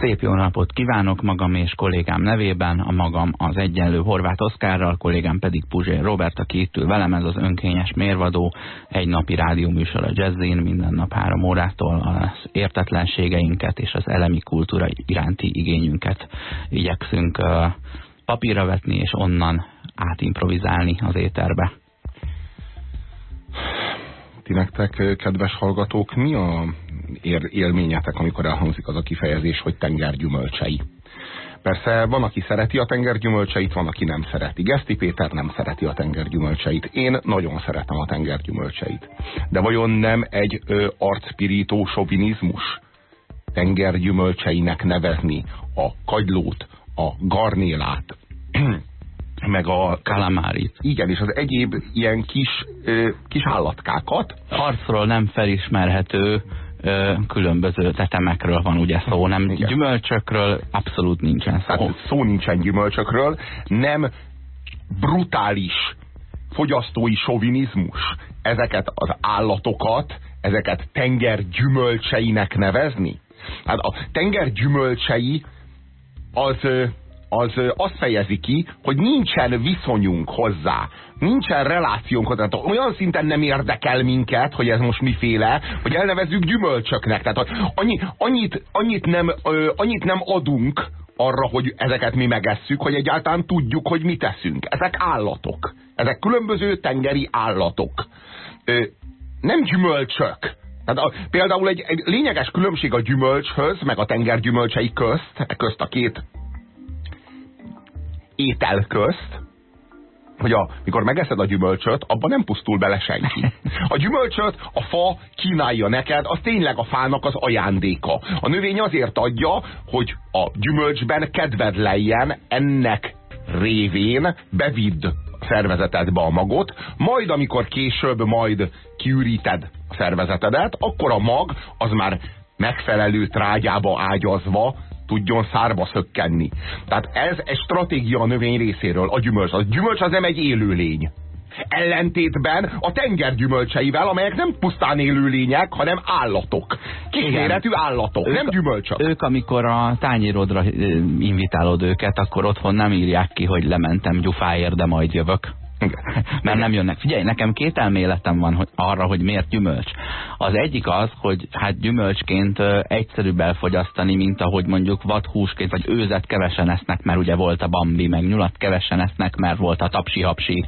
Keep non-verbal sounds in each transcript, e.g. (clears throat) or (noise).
Szép jó napot kívánok magam és kollégám nevében, a magam az egyenlő Horváth Oszkárral, kollégám pedig Puzsér Robert, aki itt ül velem, ez az önkényes mérvadó, egy napi rádióműsor a jazzin, minden nap három órától az értetlenségeinket és az elemi kultúra iránti igényünket igyekszünk papírra vetni, és onnan átimprovizálni az éterbe. Ti nektek, kedves hallgatók, mi a élményetek, amikor elhangzik az a kifejezés, hogy tengergyümölcsei? Persze van, aki szereti a tengergyümölcseit, van, aki nem szereti. Geszti Péter nem szereti a tengergyümölcseit. Én nagyon szeretem a tengergyümölcseit. De vajon nem egy ö, arcpirító sovinizmus tengergyümölcseinek nevezni a kagylót, a garnélát, (clears throat) meg a kalamárit. Igen, és az egyéb ilyen kis, ö, kis állatkákat. Harcról nem felismerhető ö, különböző tetemekről van ugye szó, nem Igen. gyümölcsökről abszolút nincsen szó. Hát szó nincsen gyümölcsökről, nem brutális fogyasztói sovinizmus ezeket az állatokat, ezeket tenger gyümölcseinek nevezni? Hát a tenger gyümölcsei az az azt fejezi ki, hogy nincsen viszonyunk hozzá, nincsen relációnk hozzá. Tehát olyan szinten nem érdekel minket, hogy ez most miféle, hogy elnevezzük gyümölcsöknek. Tehát annyi, annyit, annyit, nem, annyit nem adunk arra, hogy ezeket mi megesszük, hogy egyáltalán tudjuk, hogy mit teszünk. Ezek állatok. Ezek különböző tengeri állatok. Nem gyümölcsök. Tehát a, például egy, egy lényeges különbség a gyümölcshöz, meg a tengergyümölcsei közt, közt a két étel közt, hogy a, mikor megeszed a gyümölcsöt, abban nem pusztul bele senki. A gyümölcsöt a fa kínálja neked, az tényleg a fának az ajándéka. A növény azért adja, hogy a gyümölcsben kedved lejjen, ennek révén bevidd a szervezetedbe a magot, majd amikor később majd kiüríted a szervezetedet, akkor a mag az már megfelelő trágyába ágyazva tudjon szárba szökkenni. Tehát ez egy stratégia a növény részéről, a gyümölcs. A gyümölcs az nem egy élőlény. Ellentétben a tenger gyümölcseivel, amelyek nem pusztán élőlények, hanem állatok. Kisméretű állatok, ők, nem gyümölcsök. Ők, amikor a tányérodra invitálod őket, akkor otthon nem írják ki, hogy lementem gyufáért, de majd jövök. Mert nem jönnek. Figyelj, nekem két elméletem van hogy arra, hogy miért gyümölcs. Az egyik az, hogy hát gyümölcsként egyszerűbb elfogyasztani, mint ahogy mondjuk vadhúsként, vagy őzet kevesen esznek, mert ugye volt a bambi, meg nyulat kevesen esznek, mert volt a tapsi-hapsi,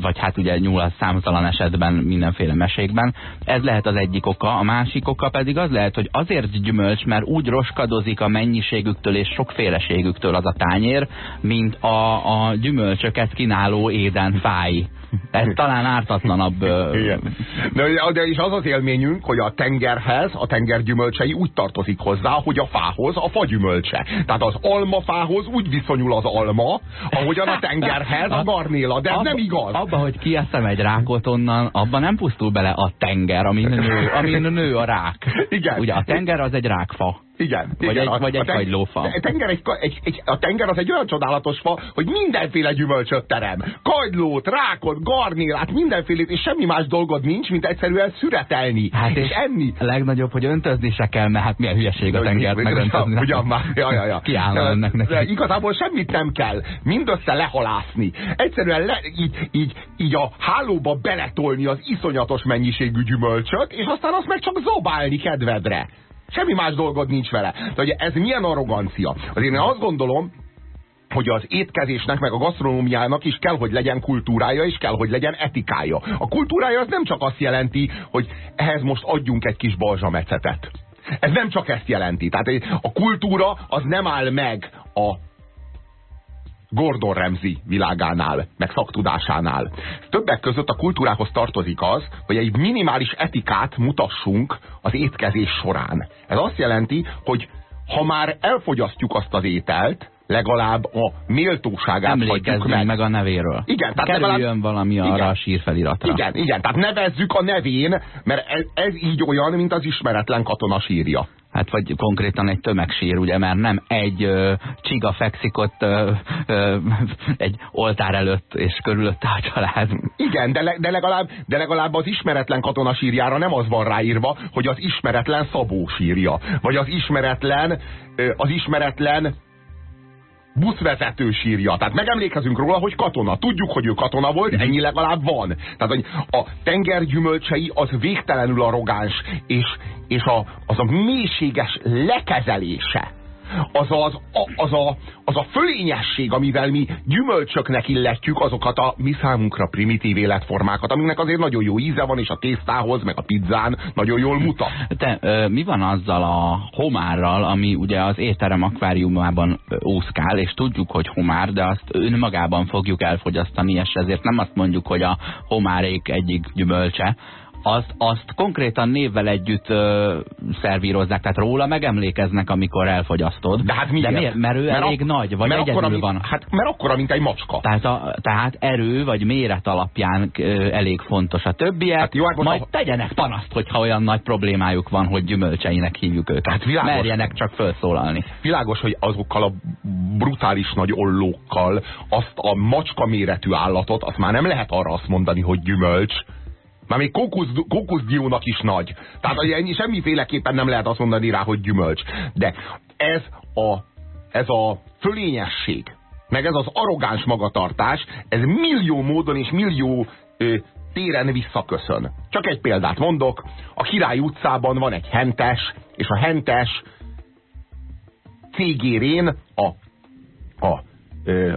vagy hát ugye nyulat számtalan esetben mindenféle mesékben. Ez lehet az egyik oka. A másik oka pedig az lehet, hogy azért gyümölcs, mert úgy roskadozik a mennyiségüktől és sokféleségüktől az a tányér, mint a, a gyümölcsöket kínáló édes igazán fáj. Ez talán ártatlanabb. Igen. De, de is az az élményünk, hogy a tengerhez, a tenger gyümölcsei úgy tartozik hozzá, hogy a fához a fagyümölcse. Tehát az almafához úgy viszonyul az alma, ahogyan a tengerhez a garnéla. De ez abba, nem igaz. Abba, hogy kieszem egy rákot onnan, abban nem pusztul bele a tenger, amin nő, amin nő a rák. Igen. Ugye a tenger az egy rákfa. Igen. Vagy igen, egy, a, vagy egy kagylófa. A tenger, egy, egy, egy, a tenger az egy olyan csodálatos fa, hogy mindenféle gyümölcsöt terem. Kagylót, rákot, garnélát, mindenfélét, és semmi más dolgod nincs, mint egyszerűen szüretelni. Hát és, és enni. A legnagyobb, hogy öntözni se kell, mert hát milyen hülyeség a tengert megöntözni. (laughs) Ugyan már, ja, ja, ja. Kiállna önnek neki. De igazából semmit nem kell. Mindössze lehalászni. Egyszerűen le, így, így, így a hálóba beletolni az iszonyatos mennyiségű gyümölcsöt, és aztán azt meg csak zobálni kedvedre. Semmi más dolgod nincs vele. De ugye ez milyen arrogancia? Azért én azt gondolom, hogy az étkezésnek, meg a gasztronómiának is kell, hogy legyen kultúrája, és kell, hogy legyen etikája. A kultúrája az nem csak azt jelenti, hogy ehhez most adjunk egy kis balzsamecetet. Ez nem csak ezt jelenti. Tehát a kultúra az nem áll meg a Gordon Ramsay világánál, meg szaktudásánál. Többek között a kultúrához tartozik az, hogy egy minimális etikát mutassunk az étkezés során. Ez azt jelenti, hogy ha már elfogyasztjuk azt az ételt, legalább a méltóságát hagyjuk meg. meg a nevéről. Igen, tehát Kerüljön legalább... valami arra igen, a sírfeliratra. Igen, igen, tehát nevezzük a nevén, mert ez, ez így olyan, mint az ismeretlen katona sírja. Hát vagy konkrétan egy tömegsír, ugye, mert nem egy ö, csiga fekszik ott ö, ö, egy oltár előtt, és körülött a család. Igen, de, le, de, legalább, de legalább az ismeretlen katona sírjára nem az van ráírva, hogy az ismeretlen Szabó sírja, vagy az ismeretlen, ö, az ismeretlen buszvezető sírja. Tehát megemlékezünk róla, hogy katona. Tudjuk, hogy ő katona volt, ennyi legalább van. Tehát a tenger gyümölcsei az végtelenül arrogáns, és, és a, az a mélységes lekezelése az, az, az, a, az a fölényesség, amivel mi gyümölcsöknek illetjük azokat a mi számunkra primitív életformákat, aminek azért nagyon jó íze van, és a tésztához, meg a pizzán nagyon jól mutat. Te, ö, mi van azzal a homárral, ami ugye az étterem akváriumában úszkál, és tudjuk, hogy homár, de azt önmagában fogjuk elfogyasztani, és ezért nem azt mondjuk, hogy a homárék egyik gyümölcse, azt, azt konkrétan névvel együtt ö, szervírozzák, tehát róla megemlékeznek, amikor elfogyasztod. De hát miért? De miért? Mert ő mert elég nagy, vagy mert egyedül akkora, van. Hát mert akkora, mint egy macska. Tehát, a, tehát erő vagy méret alapján ö, elég fontos. A többiek hát jó, hát majd a... tegyenek panaszt, hogyha olyan nagy problémájuk van, hogy gyümölcseinek hívjuk őket. Hát világos, Merjenek csak felszólalni. Világos, hogy azokkal a brutális nagy ollókkal azt a macska méretű állatot, azt már nem lehet arra azt mondani, hogy gyümölcs, már még kókusz, kókuszdiónak is nagy. Tehát ennyi semmiféleképpen nem lehet azt mondani rá, hogy gyümölcs. De ez a, ez a fölényesség, meg ez az arrogáns magatartás, ez millió módon és millió ö, téren visszaköszön. Csak egy példát mondok, a Király utcában van egy hentes, és a hentes cégérén a, a,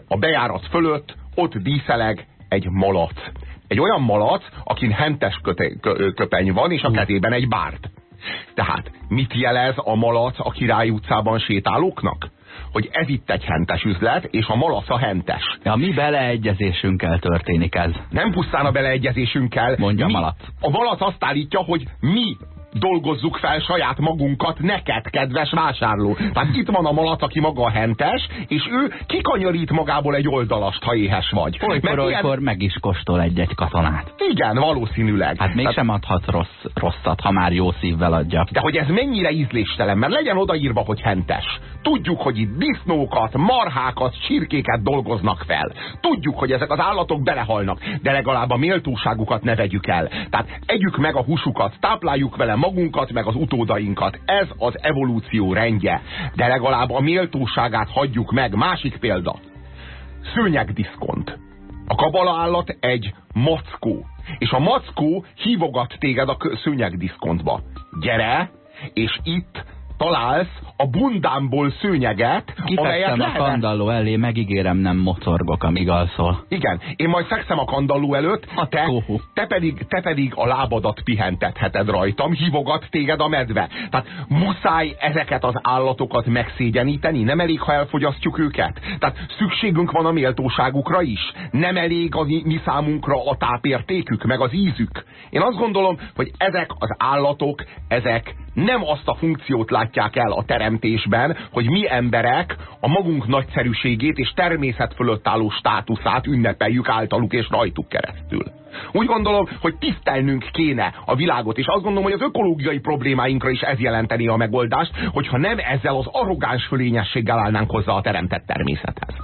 a bejárat fölött ott díszeleg egy malac egy olyan malac, akin hentes köte, kö, köpeny van, és a kezében egy bárt. Tehát mit jelez a malac a Király utcában sétálóknak? hogy ez itt egy hentes üzlet, és a malac a hentes. Ja, mi beleegyezésünkkel történik ez. Nem pusztán a beleegyezésünkkel. Mondja mi, a malac. A malac azt állítja, hogy mi dolgozzuk fel saját magunkat neked, kedves vásárló. Tehát itt van a malac, aki maga hentes, és ő kikanyarít magából egy oldalast, ha éhes vagy. Olykor, olykor ilyen... meg is kóstol egy-egy katonát. Igen, valószínűleg. Hát mégsem Tehát... adhat rossz, rosszat, ha már jó szívvel adja. De hogy ez mennyire ízléstelen, mert legyen odaírva, hogy hentes. Tudjuk, hogy itt disznókat, marhákat, csirkéket dolgoznak fel. Tudjuk, hogy ezek az állatok belehalnak, de legalább a méltóságukat ne vegyük el. Tehát együk meg a húsukat, tápláljuk vele magunkat, meg az utódainkat. Ez az evolúció rendje. De legalább a méltóságát hagyjuk meg. Másik példa. Szőnyegdiszkont. A kabala állat egy mackó. És a mackó hívogat téged a szőnyegdiszkontba. Gyere, és itt találsz a bundámból szőnyeget, Kifekszem a kandalló elé, megígérem nem mocorgok, amíg alszol. Igen, én majd fekszem a kandalló előtt, a te, te, pedig, te pedig a lábadat pihentetheted rajtam, hívogat téged a medve. Tehát muszáj ezeket az állatokat megszégyeníteni, nem elég, ha elfogyasztjuk őket. Tehát szükségünk van a méltóságukra is. Nem elég a mi számunkra a tápértékük, meg az ízük. Én azt gondolom, hogy ezek az állatok, ezek nem azt a funkciót látják el a teremtésben, hogy mi emberek a magunk nagyszerűségét és természet fölött álló státuszát ünnepeljük általuk és rajtuk keresztül. Úgy gondolom, hogy tisztelnünk kéne a világot, és azt gondolom, hogy az ökológiai problémáinkra is ez jelenteni a megoldást, hogyha nem ezzel az arrogáns fölényességgel állnánk hozzá a teremtett természethez.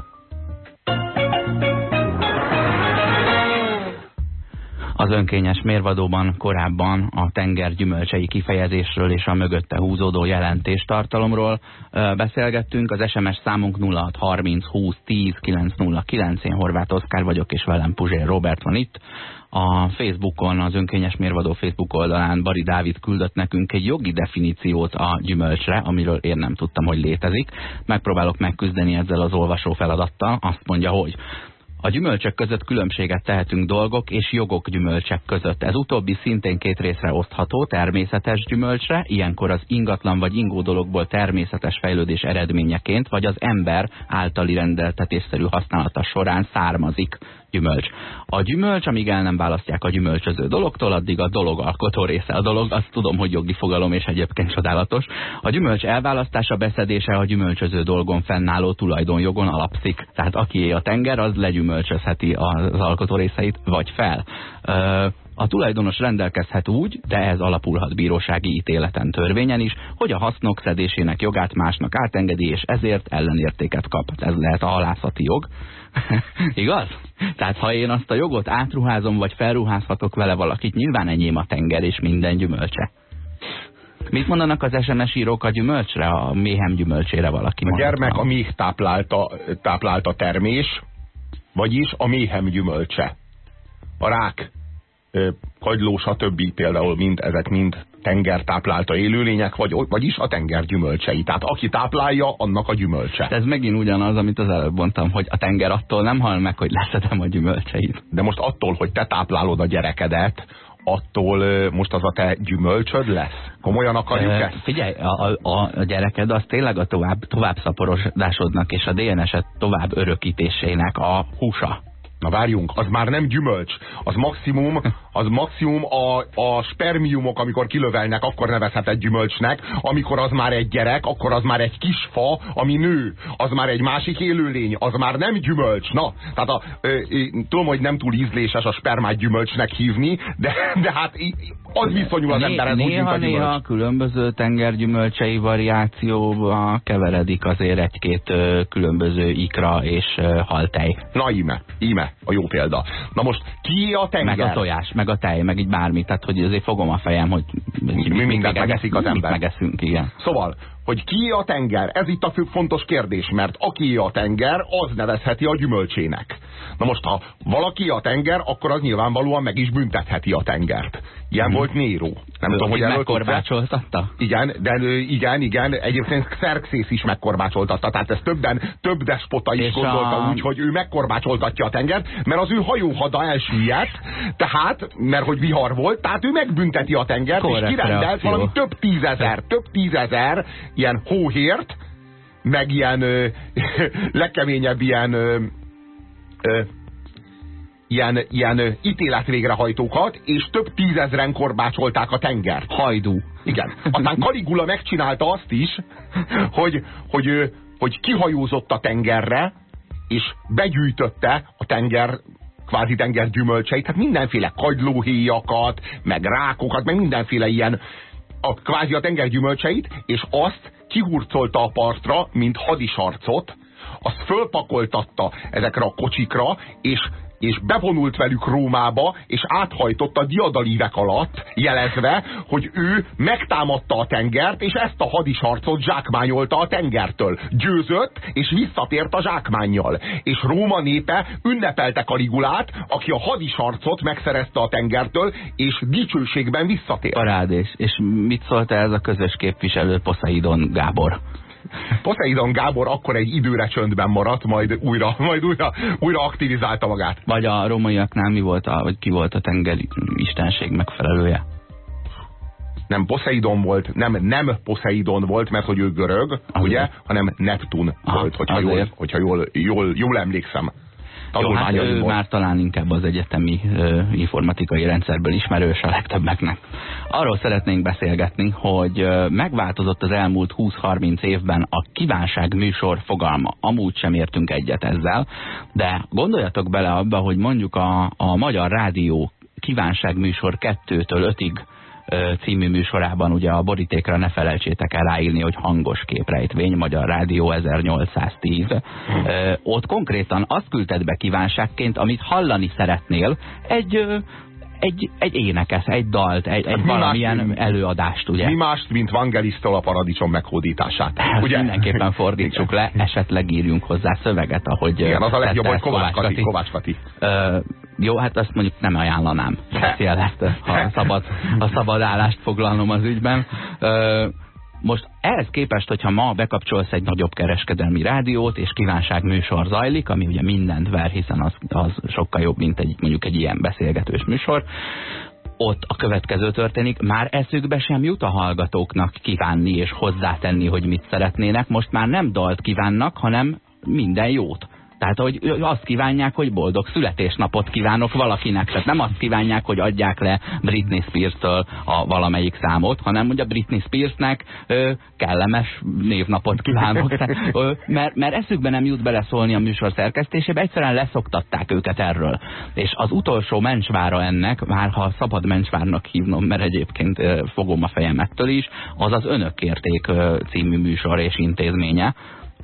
Az önkényes mérvadóban korábban a tenger gyümölcsei kifejezésről és a mögötte húzódó jelentéstartalomról beszélgettünk. Az SMS számunk 0630 20 10 909. Én Horváth Oszkár vagyok, és velem Puzsér Robert van itt. A Facebookon, az önkényes mérvadó Facebook oldalán Bari Dávid küldött nekünk egy jogi definíciót a gyümölcsre, amiről én nem tudtam, hogy létezik. Megpróbálok megküzdeni ezzel az olvasó feladattal. Azt mondja, hogy a gyümölcsök között különbséget tehetünk dolgok és jogok gyümölcsek között. Ez utóbbi szintén két részre osztható, természetes gyümölcsre, ilyenkor az ingatlan vagy ingó dologból természetes fejlődés eredményeként, vagy az ember általi rendeltetésszerű használata során származik gyümölcs. A gyümölcs, amíg el nem választják a gyümölcsöző dologtól, addig a dolog alkotó része a dolog, azt tudom, hogy jogi fogalom és egyébként csodálatos. A gyümölcs elválasztása, beszedése a gyümölcsöző dolgon fennálló tulajdonjogon alapszik. Tehát aki a tenger, az legyümölcsözheti az alkotó részeit, vagy fel. A tulajdonos rendelkezhet úgy, de ez alapulhat bírósági ítéleten törvényen is, hogy a hasznok szedésének jogát másnak átengedi, és ezért ellenértéket kap. Ez lehet a halászati jog. (laughs) Igaz? Tehát ha én azt a jogot átruházom, vagy felruházhatok vele valakit, nyilván enyém a tenger és minden gyümölcse. Mit mondanak az SMS írók a gyümölcsre, a méhem gyümölcsére valaki? A gyermek a méh táplálta, táplálta termés, vagyis a méhem gyümölcse. A rák, kagyló, stb. például mind, ezek mind tenger táplálta élőlények, vagy, vagyis a tenger gyümölcsei. Tehát aki táplálja, annak a gyümölcse. Ez megint ugyanaz, amit az előbb mondtam, hogy a tenger attól nem hal meg, hogy leszedem a gyümölcseit. De most attól, hogy te táplálod a gyerekedet, attól most az a te gyümölcsöd lesz? Komolyan akarjuk e, ezt? Figyelj, a, a, a gyereked az tényleg a tovább, tovább szaporosodásodnak és a DNS-et tovább örökítésének a húsa. Na várjunk, az már nem gyümölcs, az maximum, az maximum a, a spermiumok, amikor kilövelnek, akkor nevezhet egy gyümölcsnek, amikor az már egy gyerek, akkor az már egy kis fa, ami nő, az már egy másik élőlény, az már nem gyümölcs. Na, tehát a, ö, ö, tudom, hogy nem túl ízléses a spermát gyümölcsnek hívni, de, de hát az viszonyul az emberhez néha, úgy, mint a gyümölcs. Néha különböző tengergyümölcsei variációba keveredik azért egy-két különböző ikra és haltej. Na íme, íme a jó példa. Na most ki a tenger? Meg a tojás, meg a tej, meg így bármi. Tehát, hogy azért fogom a fejem, hogy mi, mi mindent megeszik az ember. megeszünk, igen. Szóval, hogy ki a tenger? Ez itt a fő fontos kérdés, mert aki a tenger, az nevezheti a gyümölcsének. Na most, ha valaki a tenger, akkor az nyilvánvalóan meg is büntetheti a tengert. Ilyen hmm. volt Néró. Nem tudom, hogy megkorbácsoltatta? Igen, de igen, igen, egyébként Xerxész is megkorbácsoltatta. Tehát ez többen, több despota is És gondolta a... úgy, hogy ő megkorbácsoltatja a tengert, mert az ő hajóhada elsüllyedt, tehát, mert hogy vihar volt, tehát ő megbünteti a tengert, Korrekt és kirendelt valami több tízezer, több tízezer ilyen hóhért, meg ilyen ö, (laughs) legkeményebb ilyen ö, ö, ilyen, ilyen ítéletvégrehajtókat, és több tízezren korbácsolták a tengert. Hajdú. Igen. Aztán Caligula megcsinálta azt is, hogy, hogy, hogy kihajózott a tengerre, és begyűjtötte a tenger kvázi tenger gyümölcseit, tehát mindenféle kagylóhéjakat, meg rákokat, meg mindenféle ilyen a, kvázi a tenger és azt kihurcolta a partra, mint hadisarcot, azt fölpakoltatta ezekre a kocsikra, és és bevonult velük Rómába, és áthajtott a diadalívek alatt, jelezve, hogy ő megtámadta a tengert, és ezt a hadisarcot zsákmányolta a tengertől. Győzött, és visszatért a zsákmányjal. És Róma népe ünnepelte Kaligulát, aki a hadisarcot megszerezte a tengertől, és dicsőségben visszatért. Parádés. És mit szólt ez a közös képviselő Poseidon Gábor? Poseidon Gábor akkor egy időre csöndben maradt, majd újra, majd újra, újra aktivizálta magát. Vagy a romaiaknál mi volt a, vagy ki volt a tengeri istenség megfelelője? nem Poseidon volt, nem, nem Poseidon volt, mert hogy ő görög, Azért. ugye, hanem Neptun volt, hogyha, jól, hogyha jól, jól, jól emlékszem. Jó, hát ő már talán inkább az egyetemi ö, informatikai rendszerből ismerős a legtöbbeknek. Arról szeretnénk beszélgetni, hogy ö, megváltozott az elmúlt 20-30 évben a kívánság műsor fogalma. Amúgy sem értünk egyet ezzel, de gondoljatok bele abba, hogy mondjuk a, a Magyar Rádió kívánságműsor 2-től 5-ig című műsorában ugye a borítékra ne felejtsétek el ráírni, hogy hangos képrejtvény, Magyar Rádió 1810. Ott konkrétan azt küldted be kívánságként, amit hallani szeretnél, egy egy, egy énekes, egy dalt, egy, egy hát valamilyen más, előadást, ugye? Mi mást, mint Vangelisztól a paradicsom meghódítását. Hát ugye? Mindenképpen fordítsuk le, esetleg írjunk hozzá szöveget, ahogy Igen, az a legjobb, hogy Kovács Kati. Kovács Kati. Ö, jó, hát azt mondjuk nem ajánlanám. Ezt ha szabad, a szabad állást foglalnom az ügyben. Ö, most ehhez képest, hogyha ma bekapcsolsz egy nagyobb kereskedelmi rádiót, és kívánság műsor zajlik, ami ugye mindent ver, hiszen az, az sokkal jobb, mint egy, mondjuk egy ilyen beszélgetős műsor, ott a következő történik, már eszükbe sem jut a hallgatóknak kívánni és hozzátenni, hogy mit szeretnének. Most már nem dalt kívánnak, hanem minden jót Tehát, hogy azt kívánják, hogy boldog születésnapot kívánok valakinek. Tehát nem azt kívánják, hogy adják le Britney Spears-től a valamelyik számot, hanem hogy a Britney Spearsnek ö, kellemes névnapot kívánok. Tehát, ö, mert, mert eszükbe nem jut beleszólni a műsor szerkesztésébe, egyszerűen leszoktatták őket erről. És az utolsó mencsvára ennek, már ha szabad mencsvárnak hívnom, mert egyébként ö, fogom a fejem ettől is, az az Önökérték ö, című műsor és intézménye,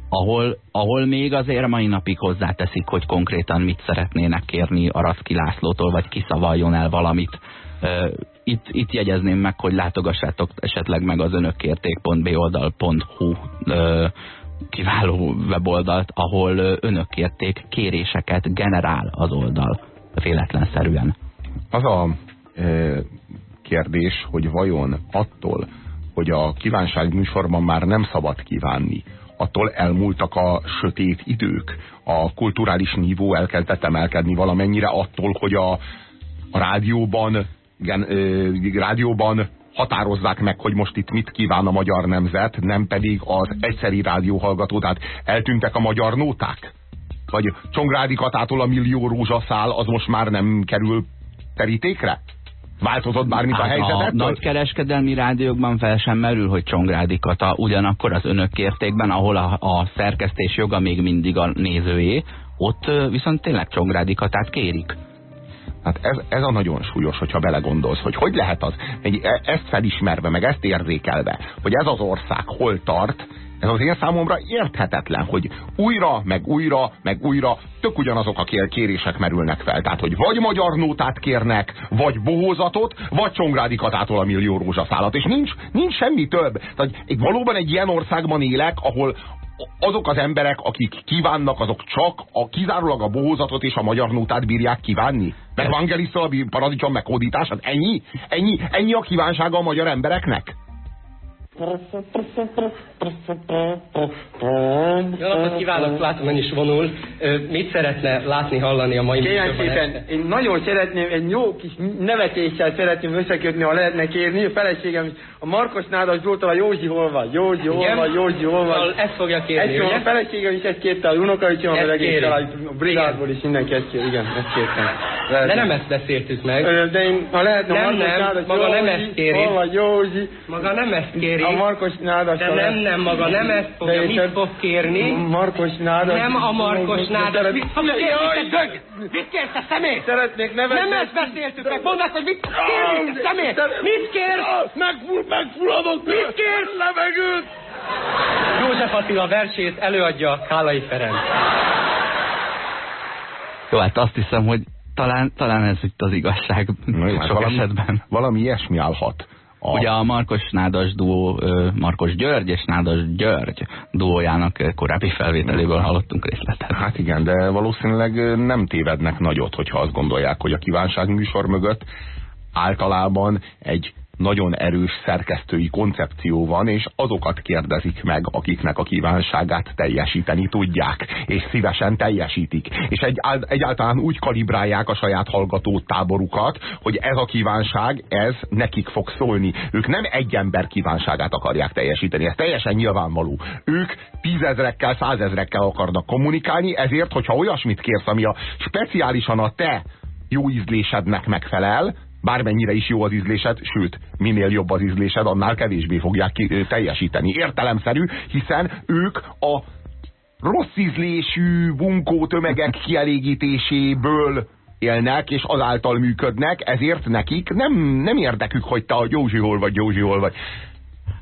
ahol, ahol még azért mai napig hozzáteszik, hogy konkrétan mit szeretnének kérni a Raszki Lászlótól, vagy kiszavaljon el valamit. Itt, itt jegyezném meg, hogy látogassátok esetleg meg az önökérték.boldal.hu kiváló weboldalt, ahol önökérték kéréseket generál az oldal véletlenszerűen. Az a e, kérdés, hogy vajon attól, hogy a kívánság műsorban már nem szabad kívánni, attól elmúltak a sötét idők. A kulturális nívó elkezdett emelkedni valamennyire attól, hogy a, a rádióban, igen, ö, rádióban határozzák meg, hogy most itt mit kíván a magyar nemzet, nem pedig az egyszeri rádióhallgató, tehát eltűntek a magyar nóták? Vagy Csongrádi Katától a millió rózsaszál az most már nem kerül terítékre? Változott bármit hát a helyzet? A nagykereskedelmi rádiókban fel sem merül, hogy Csongrádi Kata ugyanakkor az önök kértékben, ahol a, a szerkesztés joga még mindig a nézőjé, ott viszont tényleg Csongrádi Katát kérik. Hát ez, ez a nagyon súlyos, hogyha belegondolsz, hogy hogy lehet az, egy, e, ezt felismerve, meg ezt érzékelve, hogy ez az ország hol tart, ez az én számomra érthetetlen, hogy újra, meg újra, meg újra tök ugyanazok a kérések merülnek fel. Tehát, hogy vagy magyar nótát kérnek, vagy bohózatot, vagy Csongrádi Katától a millió rózsaszálat. És nincs, nincs semmi több. Tehát egy, valóban egy ilyen országban élek, ahol azok az emberek, akik kívánnak, azok csak a, kizárólag a bohózatot és a magyar nótát bírják kívánni? Meg Vangelisztől a paradicsom meghódítását? Ennyi? Ennyi? Ennyi a kívánsága a magyar embereknek? Jó napot kívánok, látom ön is vonul. Mit szeretne látni, hallani a mai Kérem szépen, én nagyon szeretném, egy jó kis nevetéssel szeretném összekötni, ha lehetne kérni. A feleségem, a Markos Nádas Zsoltal a Józsi hol van, Józsi hol van, Józsi hol van. Ezt fogja kérni, ezt ugye? A feleségem is ezt kérte, a unokavicsom, a egész a brigádból is mindenki ezt kér, igen, ezt kértem. De nem ezt beszéltük meg. De én, ha lehetne nem, nem, maga nem ezt kéri. Hol van Józsi? Maga nem ezt kéri. A Markos Nádas. De nem, nem, maga nem ezt fogja, mit fog kérni? Markos Nádas. Nem a Markos Nádas. Mit fog kérni, te dög? Mit kérsz, te személy? Szeretnék nevetni. Nem ezt beszéltük meg, mondd hogy mit kérni, te személy? Mit kérsz? Megfulladok. Mit kérsz? Levegőt. József Attila versét előadja Kálai Ferenc. Jó, hát azt hiszem, hogy talán, talán ez itt az igazság Na jó, hát sok valami, esetben. Valami ilyesmi állhat. A... Ugye a Markos Nádas duó, Markos György és Nádas György duójának korábbi felvételéből hallottunk részletet. Hát igen, de valószínűleg nem tévednek nagyot, hogyha azt gondolják, hogy a kívánság műsor mögött általában egy nagyon erős szerkesztői koncepció van, és azokat kérdezik meg, akiknek a kívánságát teljesíteni tudják, és szívesen teljesítik. És egy, egyáltalán úgy kalibrálják a saját hallgató táborukat, hogy ez a kívánság, ez nekik fog szólni. Ők nem egy ember kívánságát akarják teljesíteni, ez teljesen nyilvánvaló. Ők tízezrekkel, százezrekkel akarnak kommunikálni, ezért, hogyha olyasmit kérsz, ami a speciálisan a te jó ízlésednek megfelel, bármennyire is jó az ízlésed, sőt, minél jobb az ízlésed, annál kevésbé fogják ki, teljesíteni. Értelemszerű, hiszen ők a rossz ízlésű bunkó tömegek kielégítéséből élnek, és azáltal működnek, ezért nekik nem, nem érdekük, hogy te a Józsi hol vagy, Józsi hol vagy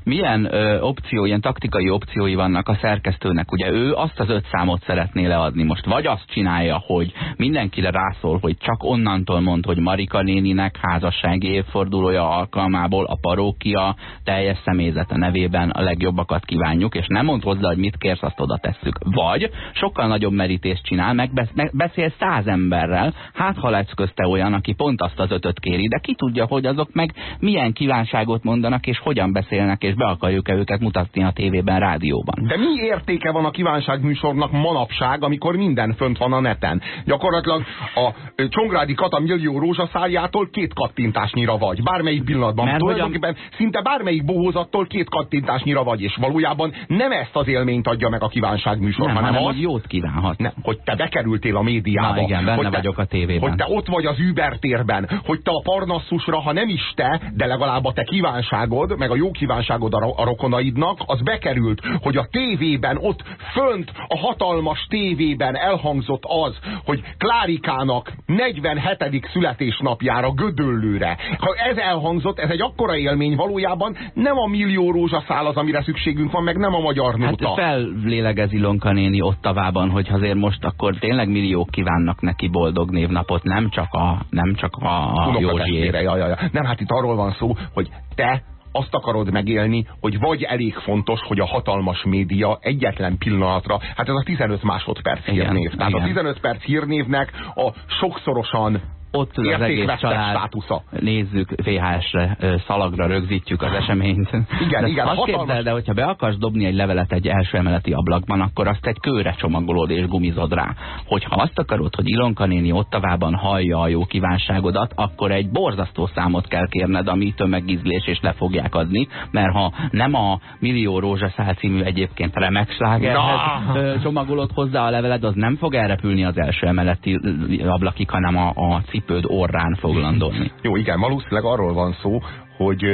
milyen ö, opció, ilyen taktikai opciói vannak a szerkesztőnek. Ugye ő azt az öt számot szeretné leadni most. Vagy azt csinálja, hogy mindenkire rászól, hogy csak onnantól mond, hogy Marika néninek házassági évfordulója alkalmából a parókia teljes személyzete nevében a legjobbakat kívánjuk, és nem mond hozzá, hogy mit kérsz, azt oda tesszük. Vagy sokkal nagyobb merítést csinál, meg beszél száz emberrel, hát ha lesz közte olyan, aki pont azt az ötöt kéri, de ki tudja, hogy azok meg milyen kívánságot mondanak, és hogyan beszélnek, és és be akarjuk-e őket mutatni a tévében, rádióban. De mi értéke van a kívánságműsornak manapság, amikor minden fönt van a neten? Gyakorlatilag a Csongrádi Kata millió rózsaszárjától két kattintásnyira vagy. Bármelyik pillanatban. Mert tulajdonképpen a... szinte bármelyik bohózattól két kattintásnyira vagy, és valójában nem ezt az élményt adja meg a kívánságműsor, nem, hanem, hanem az, hogy jót kívánhat. Nem, hogy te bekerültél a médiába. Na igen, benne hogy te, vagyok a tévében. Hogy te ott vagy az Uber térben, hogy te a Parnasszusra, ha nem is te, de legalább a te kívánságod, meg a jó kívánságod a, a rokonaidnak, az bekerült, hogy a tévében, ott fönt, a hatalmas tévében elhangzott az, hogy Klárikának 47. születésnapjára Gödöllőre. Ha ez elhangzott, ez egy akkora élmény valójában, nem a millió rózsaszál az, amire szükségünk van, meg nem a magyar nóta. Hát fellélegez Ilonka néni Ottavában, hogy azért most akkor tényleg milliók kívánnak neki boldog névnapot, nem csak a, nem csak a, a Józsiért. Ja, ja, ja. Nem, hát itt arról van szó, hogy te azt akarod megélni, hogy vagy elég fontos, hogy a hatalmas média egyetlen pillanatra, hát ez a 15 másodperc hírnév. Igen, Tehát igen. a 15 perc hírnévnek a sokszorosan ott az egész család státusza. nézzük VHS-re, szalagra rögzítjük az eseményt. Igen, de igen. Azt hatalmas... képzeld, de hogyha be akarsz dobni egy levelet egy első emeleti ablakban, akkor azt egy kőre csomagolod és gumizod rá. Hogyha azt akarod, hogy Ilonka néni ottavában hallja a jó kívánságodat, akkor egy borzasztó számot kell kérned, ami tömegizlés és le fogják adni, mert ha nem a Millió Rózsaszál című egyébként remek slágerhez csomagolod hozzá a leveled, az nem fog elrepülni az első emeleti ablakig, hanem a, a cip cipőd orrán fog landolni. Jó, igen, valószínűleg arról van szó, hogy,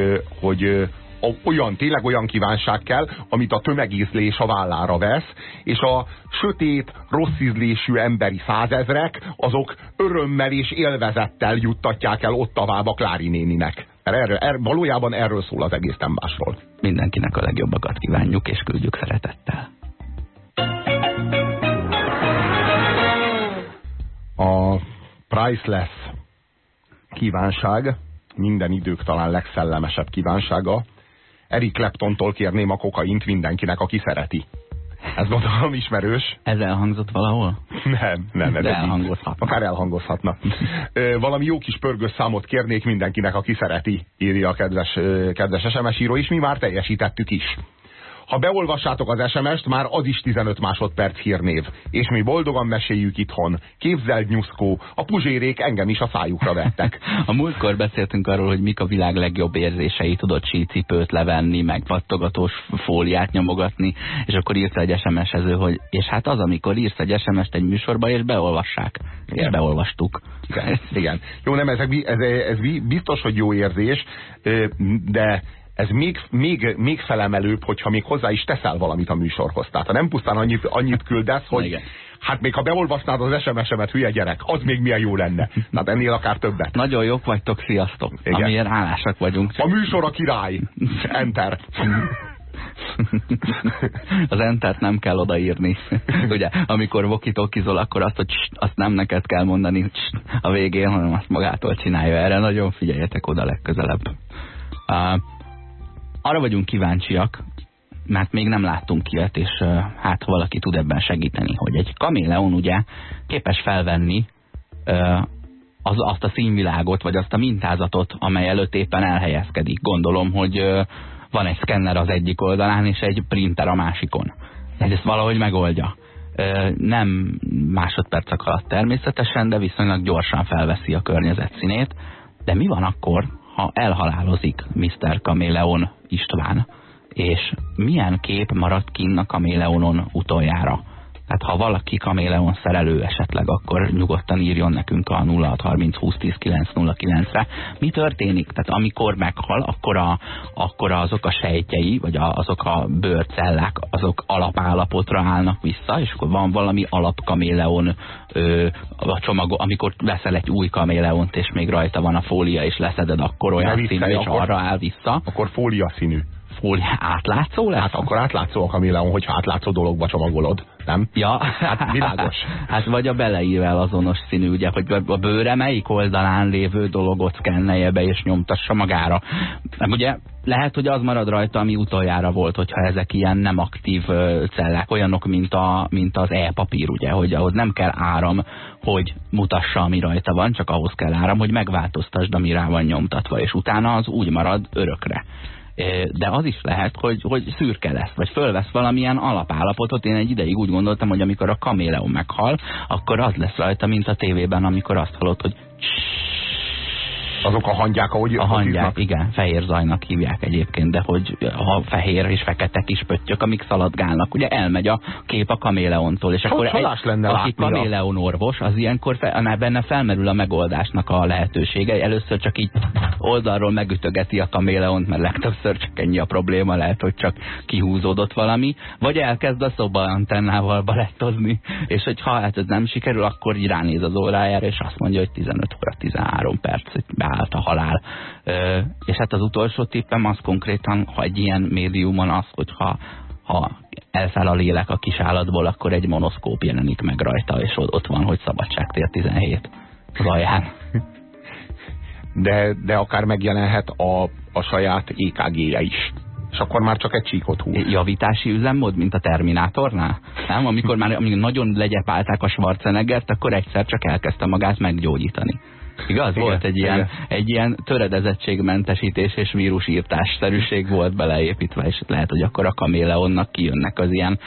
hogy olyan, tényleg olyan kívánság kell, amit a tömegízlés a vállára vesz, és a sötét, rossz ízlésű emberi százezrek, azok örömmel és élvezettel juttatják el ott a Klári néninek. Erről, er, valójában erről szól az egész tembásról. Mindenkinek a legjobbakat kívánjuk, és küldjük szeretettel. A priceless kívánság, minden idők talán legszellemesebb kívánsága. Eric Claptontól kérném a kokaint mindenkinek, aki szereti. Ez gondolom ismerős. Ez elhangzott valahol? Nem, nem. Ez De elhangozhatna. Akár elhangozhatna. Valami jó kis pörgős számot kérnék mindenkinek, aki szereti, írja a kedves, kedves SMS író, és mi már teljesítettük is. Ha beolvassátok az SMS-t, már az is 15 másodperc hírnév. És mi boldogan meséljük itthon. Képzeld, nyuszkó, a puzsérék engem is a szájukra vettek. (laughs) a múltkor beszéltünk arról, hogy mik a világ legjobb érzései, tudod sícipőt levenni, meg vattogatós fóliát nyomogatni, és akkor írsz egy SMS-ező, hogy és hát az, amikor írsz egy SMS-t egy műsorba, és beolvassák. És beolvastuk. Igen. Igen. Jó, nem, ez, ez, ez biztos, hogy jó érzés, de ez még, még, még felemelőbb, hogyha még hozzá is teszel valamit a műsorhoz. Tehát ha nem pusztán annyit, annyit küldesz, hogy Igen. hát még ha beolvasnád az SMS-emet, hülye gyerek, az még milyen jó lenne. Tehát ennél akár többet. Nagyon jók vagytok, sziasztok. Igen. Amilyen hálásak vagyunk. Csak... A műsor a király. Enter. (laughs) az entert nem kell odaírni. (laughs) Ugye, amikor vokitokizol, akkor azt, hogy azt nem neked kell mondani a végén, hanem azt magától csinálja. Erre nagyon figyeljetek oda legközelebb. Uh, arra vagyunk kíváncsiak, mert még nem láttunk ilyet, és hát valaki tud ebben segíteni, hogy egy kaméleon ugye képes felvenni az, azt a színvilágot, vagy azt a mintázatot, amely előtt éppen elhelyezkedik. Gondolom, hogy van egy szkenner az egyik oldalán, és egy printer a másikon. Ez ezt valahogy megoldja. Nem másodpercek alatt természetesen, de viszonylag gyorsan felveszi a környezet színét. De mi van akkor, ha elhalálozik Mr. Kameleon István, és milyen kép maradt kinn a Kaméleonon utoljára? Hát ha valaki kaméleon szerelő esetleg, akkor nyugodtan írjon nekünk a 0630 2010 909 re Mi történik? Tehát amikor meghal, akkor, a, akkor azok a sejtjei, vagy a, azok a bőrcellák, azok alapállapotra állnak vissza, és akkor van valami alapkaméleon ö, a csomag, amikor veszel egy új kaméleont, és még rajta van a fólia, és leszeded, akkor olyan színű, és arra áll vissza. Akkor fólia színű fólia átlátszó lesz? Hát akkor átlátszó a kaméleon, hogyha átlátszó dologba csomagolod, nem? Ja. Hát világos. (laughs) hát vagy a beleível azonos színű, ugye, hogy a bőre melyik oldalán lévő dologot szkennelje be és nyomtassa magára. Nem, ugye lehet, hogy az marad rajta, ami utoljára volt, hogyha ezek ilyen nem aktív cellák, olyanok, mint, a, mint az e-papír, ugye, hogy ahhoz nem kell áram, hogy mutassa, ami rajta van, csak ahhoz kell áram, hogy megváltoztasd, ami rá van nyomtatva, és utána az úgy marad örökre de az is lehet, hogy, hogy szürke lesz, vagy fölvesz valamilyen alapállapotot. Én egy ideig úgy gondoltam, hogy amikor a kaméleon meghal, akkor az lesz rajta, mint a tévében, amikor azt hallott, hogy azok a hangyák, ahogy A hangyák, igen, fehér zajnak hívják egyébként, de hogy ha fehér és fekete kis pöttyök, amik szaladgálnak, ugye elmegy a kép a kaméleontól, és akkor egy, lenne aki kaméleon orvos, az ilyenkor fe, benne felmerül a megoldásnak a lehetősége. Először csak így oldalról megütögeti a kaméleont, mert legtöbbször csak ennyi a probléma, lehet, hogy csak kihúzódott valami, vagy elkezd a szoba antennával balettozni, és hogy ha hát ez nem sikerül, akkor így ránéz az órájára, és azt mondja, hogy 15 óra 13 perc, hogy beállt a halál. És hát az utolsó tippem az konkrétan, ha egy ilyen médiumon az, hogyha ha elszáll a lélek a kis állatból, akkor egy monoszkóp jelenik meg rajta, és ott van, hogy szabadságtér 17 az alján. (laughs) De, de akár megjelenhet a, a saját EKG-je is és akkor már csak egy csíkot húz. Javítási üzemmód, mint a Terminátornál? Nem? Amikor már amikor nagyon legyepálták a Schwarzeneggert, akkor egyszer csak elkezdte magát meggyógyítani. Igaz? Igen, volt egy ilyen, igen. egy ilyen töredezettségmentesítés és vírusírtásszerűség volt beleépítve, és lehet, hogy akkor a kaméleonnak kijönnek az ilyen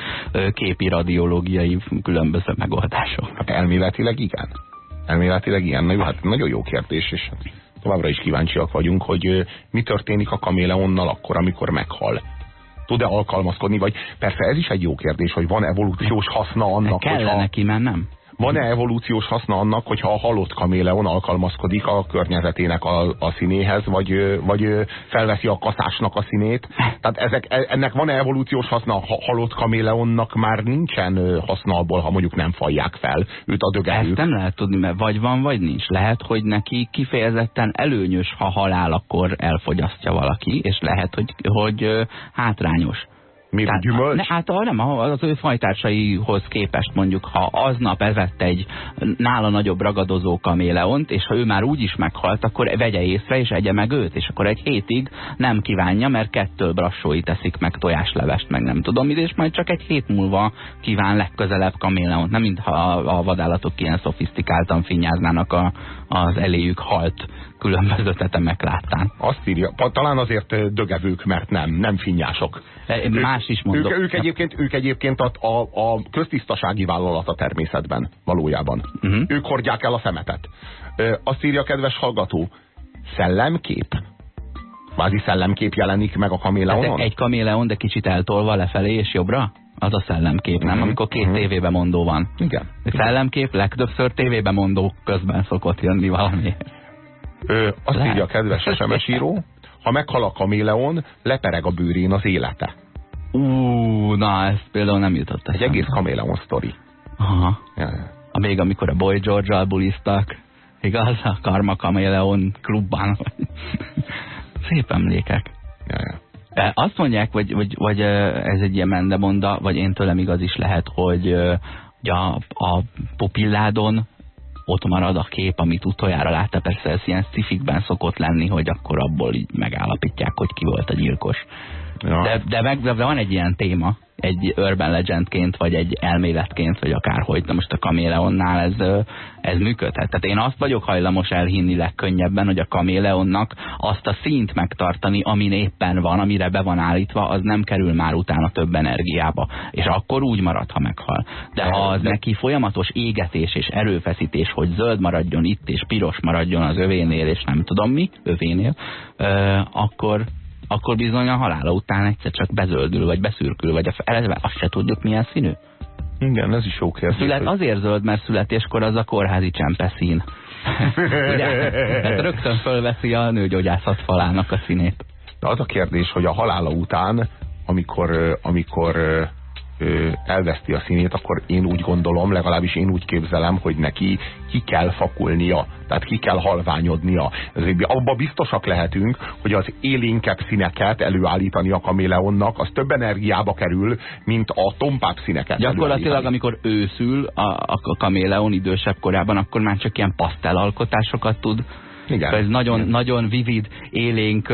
képi radiológiai különböző megoldások. Hát elméletileg igen. Elméletileg igen. Na jó, hát nagyon jó kérdés, és továbbra is kíváncsiak vagyunk, hogy mi történik a kaméleonnal akkor, amikor meghal tud-e alkalmazkodni, vagy persze ez is egy jó kérdés, hogy van evolúciós haszna annak, hogy Kellene neki mennem? Van-e evolúciós haszna annak, hogyha a halott kaméleon alkalmazkodik a környezetének a, a színéhez, vagy, vagy felveszi a kaszásnak a színét? Tehát ezek, e, ennek van-e evolúciós haszna? A halott kaméleonnak már nincsen haszna abból, ha mondjuk nem falják fel őt a dögelők. Ezt nem lehet tudni, mert vagy van, vagy nincs. Lehet, hogy neki kifejezetten előnyös, ha halál, akkor elfogyasztja valaki, és lehet, hogy, hogy hátrányos. Miért Tehát, gyümölcs? Ne, hát nem, az ő fajtársaihoz képest mondjuk, ha aznap evett egy nála nagyobb ragadozó kaméleont, és ha ő már úgy is meghalt, akkor vegye észre, és egye meg őt, és akkor egy hétig nem kívánja, mert kettől brassói teszik meg tojáslevest, meg nem tudom és majd csak egy hét múlva kíván legközelebb kaméleont. Nem mintha a, a vadállatok ilyen szofisztikáltan finnyáznának a, az eléjük halt különböző tetemek láttán. Azt írja, talán azért dögevők, mert nem, nem finnyások. E, más is mondok. Ők, ők egyébként, ők egyébként a, a, a köztisztasági vállalat a természetben, valójában. Uh mhm. -huh. Ők hordják el a szemetet. Azt írja kedves hallgató, szellemkép? Vázi szellemkép jelenik meg a kaméleonon? Hát egy kaméleon, de kicsit eltolva lefelé és jobbra? Az a szellemkép, nem? Mhm. Amikor két uh mhm. -huh. tévébe mondó van. Igen. A szellemkép legtöbbször tévébe mondó közben szokott jönni valami. Ö, azt Lehet. írja a kedves SMS író, ha meghal a kaméleon, lepereg a bőrén az élete. Ú, na, ezt például nem jutott Egy egész kaméleon sztori. Aha. Ja. A még amikor a Boy George-al buliztak, igaz? A Karma Kameleon klubban. (laughs) Szép emlékek. Ja, ja. E, azt mondják, vagy, vagy, vagy ez egy ilyen mendemonda, vagy én tőlem igaz is lehet, hogy a, a pupilládon ott marad a kép, amit utoljára látta, persze ez ilyen szifikben szokott lenni, hogy akkor abból így megállapítják, hogy ki volt a gyilkos. Ja. De, de, meg, de van egy ilyen téma, egy urban legendként, vagy egy elméletként, vagy akárhogy, de most a kaméleonnál ez, ez működhet. Tehát én azt vagyok hajlamos elhinni legkönnyebben, hogy a kaméleonnak azt a színt megtartani, amin éppen van, amire be van állítva, az nem kerül már utána több energiába. És akkor úgy marad, ha meghal. De ha az neki folyamatos égetés és erőfeszítés, hogy zöld maradjon itt, és piros maradjon az övénél, és nem tudom mi, övénél, akkor akkor bizony a halála után egyszer csak bezöldül, vagy beszürkül, vagy a eleve azt se tudjuk milyen színű. Igen, ez is jó kérdés. Szület. Azért zöld, mert születéskor az a kórházi csempeszín. Ugye? Hát rögtön fölveszi a nőgyógyászat falának a színét. De az a kérdés, hogy a halála után, amikor, amikor elveszti a színét, akkor én úgy gondolom, legalábbis én úgy képzelem, hogy neki ki kell fakulnia, tehát ki kell halványodnia. Abba biztosak lehetünk, hogy az élénkebb színeket előállítani a kaméleonnak, az több energiába kerül, mint a tompább színeket Gyakorlatilag, amikor őszül a, a kaméleon idősebb korában, akkor már csak ilyen pasztelalkotásokat tud Igen. Ez nagyon, Igen. nagyon vivid, élénk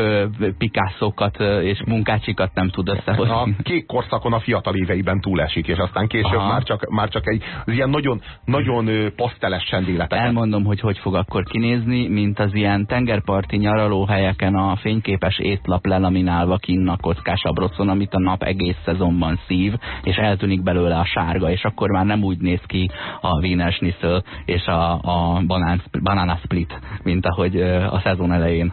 pikászókat és munkácsikat nem tud összehozni. A kék korszakon a fiatal éveiben túlesik, és aztán később Aha. már csak, már csak egy az ilyen nagyon, nagyon paszteles csendéleteket. Elmondom, hogy hogy fog akkor kinézni, mint az ilyen tengerparti nyaralóhelyeken a fényképes étlap lelaminálva kinn a kockás abrocon, amit a nap egész szezonban szív, és eltűnik belőle a sárga, és akkor már nem úgy néz ki a Wiener Schnitzel és a, a banán, banana split, mint ahogy ö, a szezon elején.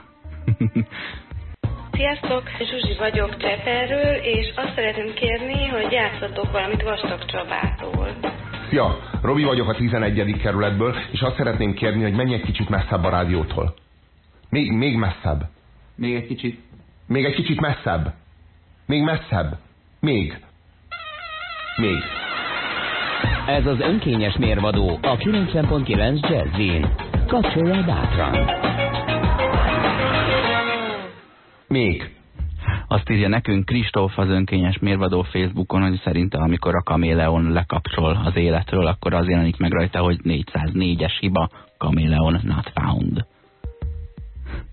Sziasztok, Zsuzsi vagyok Cseperről, és azt szeretném kérni, hogy játszatok valamit Vastag Csabától. Szia, Robi vagyok a 11. kerületből, és azt szeretném kérni, hogy menj egy kicsit messzebb a rádiótól. Még, még messzebb. Még egy kicsit. Még egy kicsit messzebb. Még messzebb. Még. Még. Ez az önkényes mérvadó a 90.9 Jazzin. Kapcsolja bátran. Még. Azt írja nekünk Kristóf az önkényes mérvadó Facebookon, hogy szerinte amikor a kaméleon lekapcsol az életről, akkor az jelenik meg rajta, hogy 404-es hiba, kaméleon not found.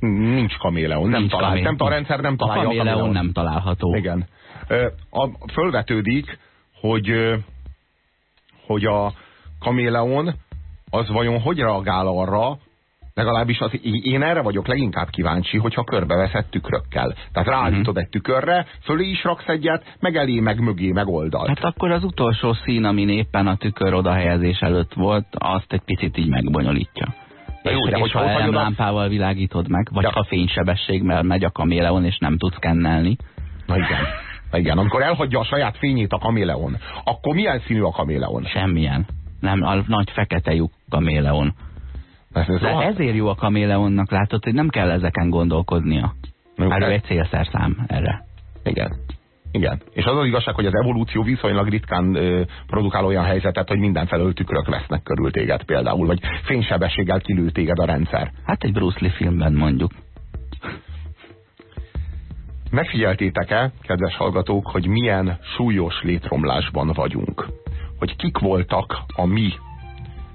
Nincs kaméleon. Nem, Nincs talál, kamé- nem, a rendszer nem találja a a kaméleon kaméleon. nem található. Igen. A, fölvetődik, hogy, hogy a kaméleon az vajon hogy reagál arra, legalábbis az, én erre vagyok leginkább kíváncsi, hogyha körbeveszed tükrökkel. Tehát ráállítod egy tükörre, fölé is raksz egyet, meg elé, meg mögé, meg oldalt. Hát akkor az utolsó szín, amin éppen a tükör odahelyezés előtt volt, azt egy picit így megbonyolítja. Na jó, de és hogyha ha ott lámpával világítod meg, vagy De- ha fénysebességgel megy a kaméleon, és nem tudsz kennelni. Na igen. Na igen, amikor elhagyja a saját fényét a kaméleon, akkor milyen színű a kaméleon? Semmilyen. Nem, a nagy fekete lyuk kaméleon. Ez, De rohadt- ezért jó a kaméleonnak, látod, hogy nem kell ezeken gondolkodnia. Jó, Már ő egy célszerszám erre. Igen. Igen. És az az igazság, hogy az evolúció viszonylag ritkán ö, produkál olyan helyzetet, hogy mindenfelől tükrök vesznek körül téged például, vagy fénysebességgel kilő téged a rendszer. Hát egy Bruce Lee filmben mondjuk. Megfigyeltétek-e, kedves hallgatók, hogy milyen súlyos létromlásban vagyunk? Hogy kik voltak a mi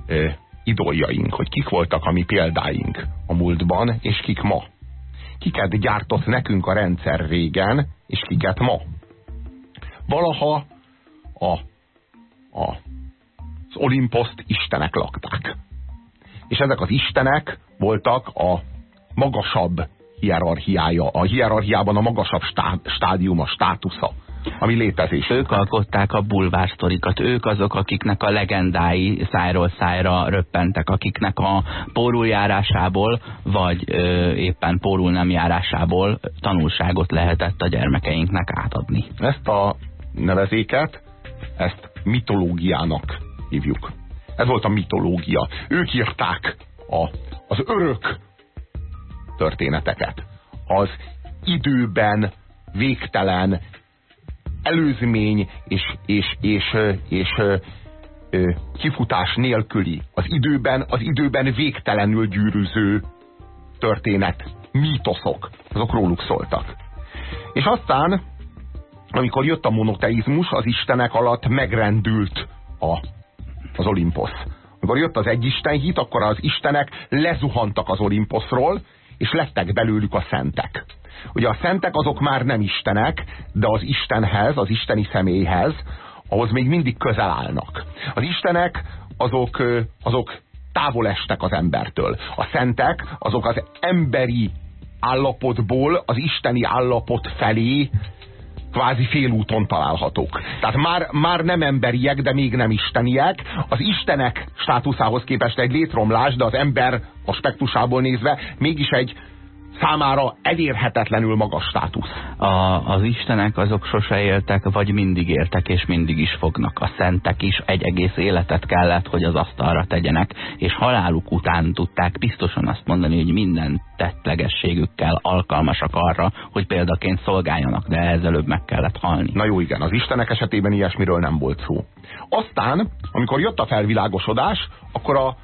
ö, idoljaink, hogy kik voltak a mi példáink a múltban, és kik ma? Kiket gyártott nekünk a rendszer régen, és kiket ma? Valaha a, a, az Olimposzt istenek lakták. És ezek az istenek voltak a magasabb hierarchiája, a hierarchiában a magasabb stá, stádium, a státusza, ami létezés. Ők alkották a bulvársztorikat, ők azok, akiknek a legendái szájról szájra röppentek, akiknek a pórul járásából, vagy ö, éppen pórul nem járásából tanulságot lehetett a gyermekeinknek átadni. Ezt a nevezéket, ezt mitológiának hívjuk. Ez volt a mitológia. Ők írták a, az örök történeteket. Az időben végtelen előzmény és, és, és, és, és kifutás nélküli, az időben, az időben végtelenül gyűrűző történet, mítoszok, azok róluk szóltak. És aztán, amikor jött a monoteizmus, az istenek alatt megrendült a, az Olimposz. Amikor jött az egyisten hit, akkor az istenek lezuhantak az Olimposzról, és lettek belőlük a szentek. Ugye a szentek azok már nem istenek, de az Istenhez, az isteni személyhez, ahhoz még mindig közel állnak. Az istenek azok, azok távol estek az embertől. A szentek azok az emberi állapotból az isteni állapot felé kvázi félúton találhatók. Tehát már, már nem emberiek, de még nem isteniek. Az istenek státuszához képest egy létromlás, de az ember aspektusából nézve mégis egy számára elérhetetlenül magas státusz. A, az istenek azok sose éltek, vagy mindig éltek, és mindig is fognak. A szentek is egy egész életet kellett, hogy az asztalra tegyenek, és haláluk után tudták biztosan azt mondani, hogy minden tettlegességükkel alkalmasak arra, hogy példaként szolgáljanak, de ehhez előbb meg kellett halni. Na jó, igen, az istenek esetében ilyesmiről nem volt szó. Aztán, amikor jött a felvilágosodás, akkor a,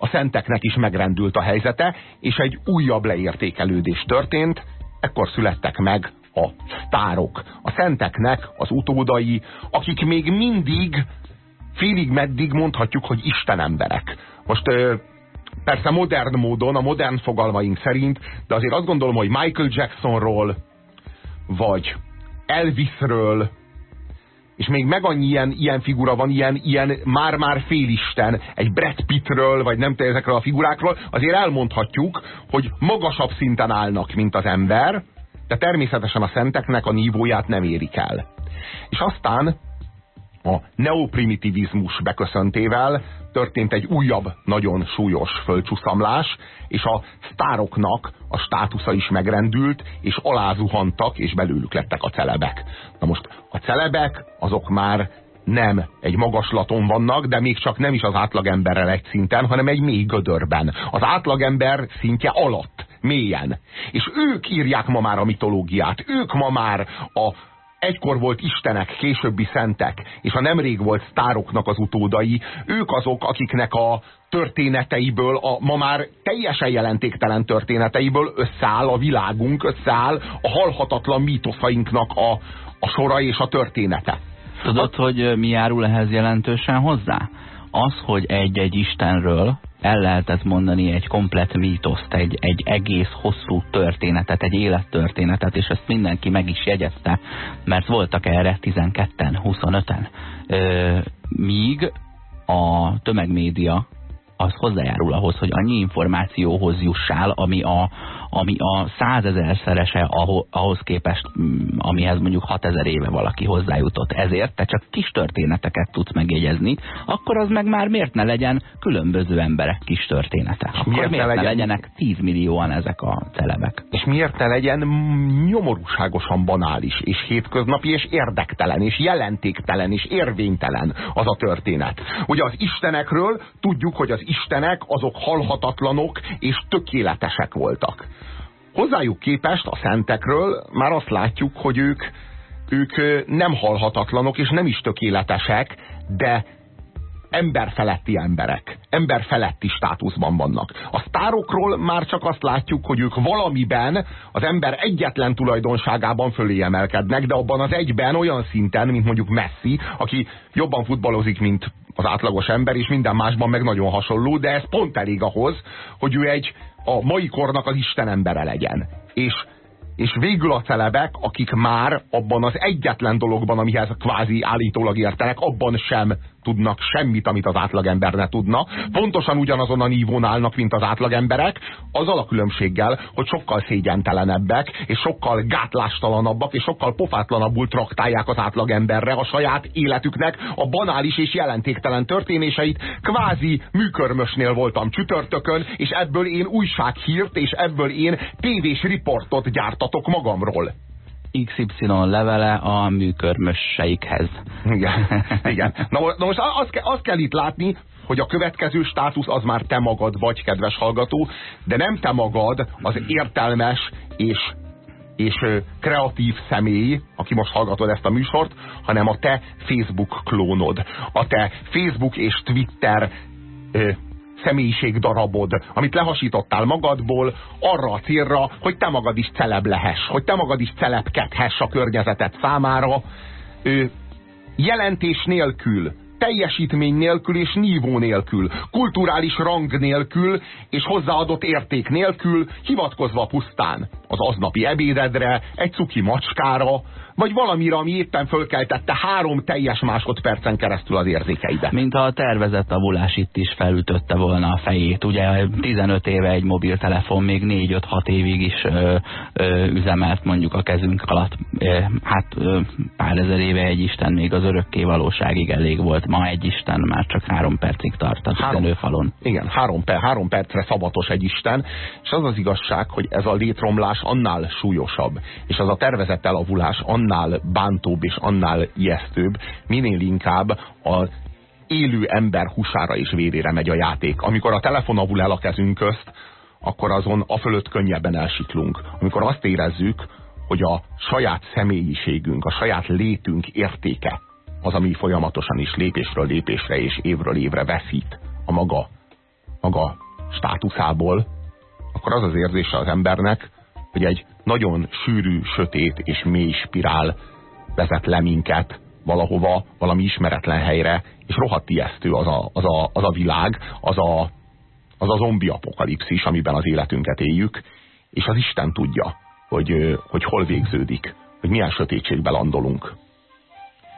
a szenteknek is megrendült a helyzete, és egy újabb leértékelődés történt, ekkor születtek meg a sztárok, a szenteknek az utódai, akik még mindig félig meddig mondhatjuk, hogy Isten emberek. Most persze modern módon, a modern fogalmaink szerint, de azért azt gondolom, hogy Michael Jacksonról, vagy Elvisről, és még meg annyi ilyen, ilyen figura van, ilyen, ilyen már-már félisten, egy Brad Pittről, vagy nem tudom, ezekről a figurákról, azért elmondhatjuk, hogy magasabb szinten állnak, mint az ember, de természetesen a szenteknek a nívóját nem érik el. És aztán a neoprimitivizmus beköszöntével történt egy újabb, nagyon súlyos földcsúszamlás, és a sztároknak a státusza is megrendült, és alázuhantak, és belőlük lettek a celebek. Na most a celebek azok már nem egy magaslaton vannak, de még csak nem is az átlagemberrel egy szinten, hanem egy mély gödörben. Az átlagember szintje alatt, mélyen. És ők írják ma már a mitológiát, ők ma már a egykor volt istenek, későbbi szentek, és a nemrég volt sztároknak az utódai, ők azok, akiknek a történeteiből, a ma már teljesen jelentéktelen történeteiből összeáll a világunk, összeáll a halhatatlan mítoszainknak a, a sora és a története. Tudod, hogy mi járul ehhez jelentősen hozzá? Az, hogy egy-egy Istenről el lehetett mondani egy komplet mítoszt, egy, egy egész hosszú történetet, egy élettörténetet, és ezt mindenki meg is jegyezte, mert voltak erre 12-en, 25-en. Míg a tömegmédia az hozzájárul ahhoz, hogy annyi információhoz jussál, ami a, ami a százezerszerese ahhoz képest, mm, amihez mondjuk 6000 éve valaki hozzájutott. Ezért te csak kis történeteket tudsz megjegyezni, akkor az meg már miért ne legyen különböző emberek kis története? Akkor miért, miért ne, legyen... ne legyenek 10 millióan ezek a celebek? És miért ne legyen nyomorúságosan banális, és hétköznapi, és érdektelen, és jelentéktelen, és érvénytelen az a történet. Ugye az istenekről tudjuk, hogy az istenek azok halhatatlanok, és tökéletesek voltak. Hozzájuk képest a szentekről már azt látjuk, hogy ők, ők nem halhatatlanok és nem is tökéletesek, de emberfeletti emberek, emberfeletti státuszban vannak. A sztárokról már csak azt látjuk, hogy ők valamiben az ember egyetlen tulajdonságában fölé emelkednek, de abban az egyben olyan szinten, mint mondjuk Messi, aki jobban futballozik, mint az átlagos ember, és minden másban meg nagyon hasonló, de ez pont elég ahhoz, hogy ő egy a mai kornak az Isten embere legyen. És és végül a celebek, akik már abban az egyetlen dologban, amihez kvázi állítólag értenek, abban sem tudnak semmit, amit az átlagember ne tudna. Pontosan ugyanazon a nívón állnak, mint az átlagemberek, azzal a különbséggel, hogy sokkal szégyentelenebbek, és sokkal gátlástalanabbak, és sokkal pofátlanabbul traktálják az átlagemberre a saját életüknek a banális és jelentéktelen történéseit. Kvázi műkörmösnél voltam csütörtökön, és ebből én újsághírt, és ebből én tévés riportot gyártatok magamról. XY levele a műkörmösseikhez. Igen, (laughs) igen. Na, na most azt, ke, azt kell itt látni, hogy a következő státusz az már te magad vagy, kedves hallgató, de nem te magad az értelmes és, és kreatív személy, aki most hallgatod ezt a műsort, hanem a te Facebook klónod, a te Facebook és Twitter személyiségdarabod, amit lehasítottál magadból arra a célra, hogy te magad is celeb lehess, hogy te magad is celebkedhess a környezetet számára, ő, jelentés nélkül, teljesítmény nélkül és nívó nélkül, kulturális rang nélkül és hozzáadott érték nélkül, hivatkozva pusztán az aznapi ebédedre, egy cuki macskára, vagy valamire, ami éppen fölkeltette három teljes másodpercen keresztül az érzékeidet. Mint a tervezett avulás itt is felütötte volna a fejét. Ugye 15 éve egy mobiltelefon még 4-5-6 évig is ö, ö, üzemelt mondjuk a kezünk alatt. Hát ö, pár ezer éve egy Isten még az örökké valóságig elég volt. Ma egy Isten már csak három percig tart a üzenőfalon. Igen, három, per, három percre szabatos egy Isten, és az az igazság, hogy ez a létromlás annál súlyosabb, és az a tervezett elavulás annál annál bántóbb és annál ijesztőbb, minél inkább az élő ember húsára és vérére megy a játék. Amikor a telefon avul el a kezünk közt, akkor azon a fölött könnyebben elsiklunk. Amikor azt érezzük, hogy a saját személyiségünk, a saját létünk értéke az, ami folyamatosan is lépésről lépésre és évről évre veszít a maga, maga státuszából, akkor az az érzése az embernek, hogy egy nagyon sűrű, sötét és mély spirál vezet le minket valahova, valami ismeretlen helyre, és rohadt ijesztő az a, az a, az a világ, az a, az a zombi apokalipszis, amiben az életünket éljük, és az Isten tudja, hogy, hogy hol végződik, hogy milyen sötétségbe landolunk.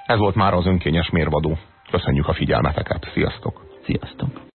Ez volt már az önkényes mérvadó. Köszönjük a figyelmeteket. Sziasztok! Sziasztok!